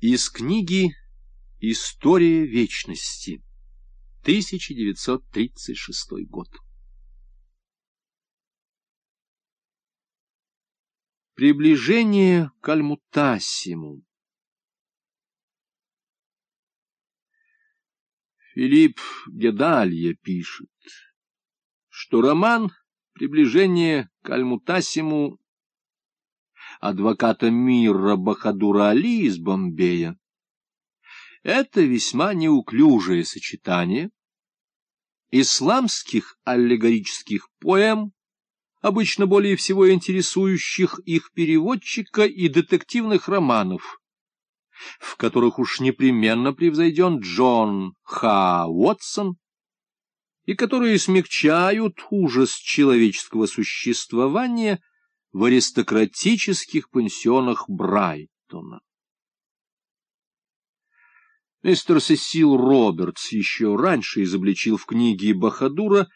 Из книги «История вечности», 1936 год. Приближение к Альмутасиму Филипп Гедалья пишет, что роман «Приближение к Альмутасиму» адвоката мира Бахадура Али из Бомбея. Это весьма неуклюжее сочетание исламских аллегорических поэм, обычно более всего интересующих их переводчика и детективных романов, в которых уж непременно превзойден Джон Ха Уотсон, и которые смягчают ужас человеческого существования – в аристократических пансионах Брайтона. Мистер Сесил Робертс еще раньше изобличил в книге Бахадура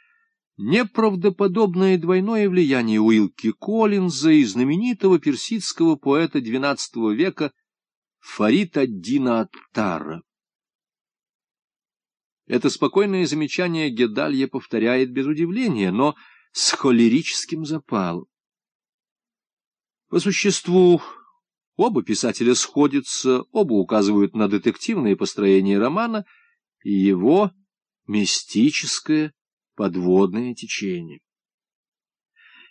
неправдоподобное двойное влияние Уилки Коллинза и знаменитого персидского поэта XII века Фарид ад-Дина Аттара. Это спокойное замечание Гедалья повторяет без удивления, но с холерическим запалом. По существу, оба писателя сходятся, оба указывают на детективное построение романа и его мистическое подводное течение.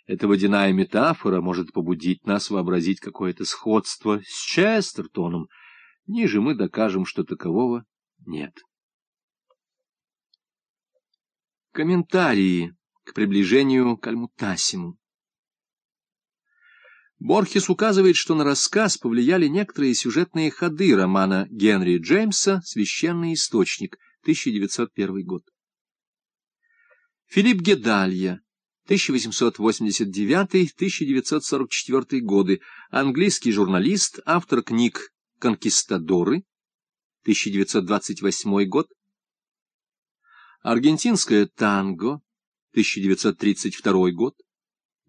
Эта водяная метафора может побудить нас вообразить какое-то сходство с Честертоном. Ниже мы докажем, что такового нет. Комментарии к приближению к Альмутасиму. Борхес указывает, что на рассказ повлияли некоторые сюжетные ходы романа Генри Джеймса «Священный источник», 1901 год. Филипп Гедалья, 1889-1944 годы, английский журналист, автор книг «Конкистадоры», 1928 год, «Аргентинское танго», 1932 год,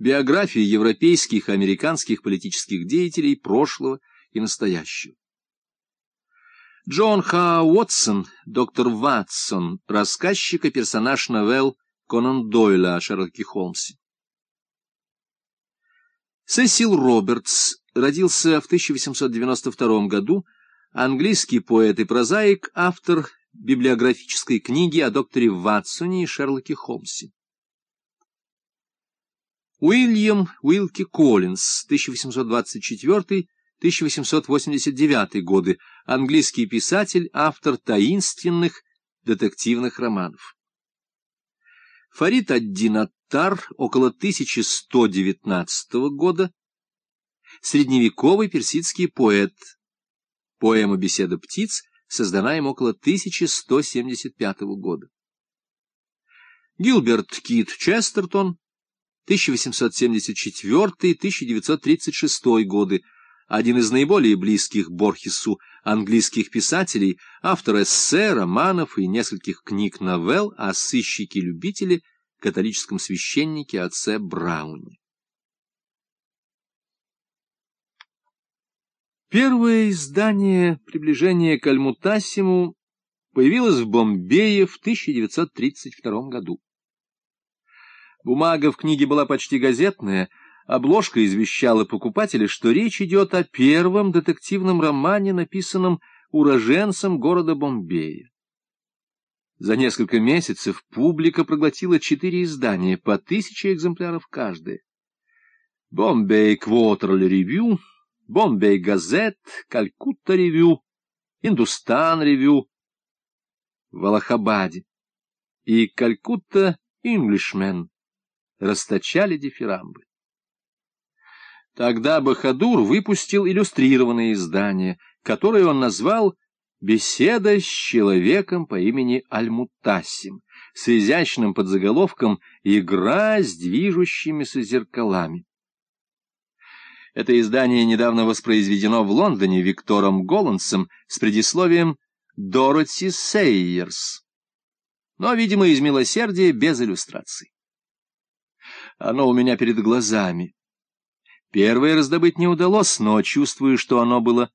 биографии европейских и американских политических деятелей прошлого и настоящего. Джон Ха Уотсон, доктор Ватсон, рассказчик и персонаж новелл Конан Дойля о Шерлоке Холмсе. Сесил Робертс родился в 1892 году, английский поэт и прозаик, автор библиографической книги о докторе Ватсоне и Шерлоке Холмсе. Уильям Уилки Коллинз, 1824-1889 годы, английский писатель, автор таинственных детективных романов. Фарид ад-Дин Аттар, около 1119 года, средневековый персидский поэт. Поэма «Беседа птиц» создана им около 1175 года. Гилберт Кит Честертон, 1874-1936 годы, один из наиболее близких Борхесу английских писателей, автор эссе, романов и нескольких книг-новелл о сыщике-любителе, католическом священнике отце Брауне. Первое издание «Приближение к Альмутасиму» появилось в Бомбее в 1932 году. Бумага в книге была почти газетная, обложка извещала покупателя, что речь идет о первом детективном романе, написанном уроженцем города Бомбея. За несколько месяцев публика проглотила четыре издания, по тысяче экземпляров каждое. Бомбей Квотерли Ревью, Бомбей Газет, Калькутта Ревью, Индустан Ревью в и Калькутта Инглишмен расточали дифирамбы. Тогда Бахадур выпустил иллюстрированное издание, которое он назвал «Беседа с человеком по имени Аль-Мутасим», с изящным подзаголовком «Игра с движущимися зеркалами». Это издание недавно воспроизведено в Лондоне Виктором Голландсом с предисловием «Дороти Сейерс», но, видимо, из милосердия без иллюстраций. Оно у меня перед глазами. Первое раздобыть не удалось, но чувствую, что оно было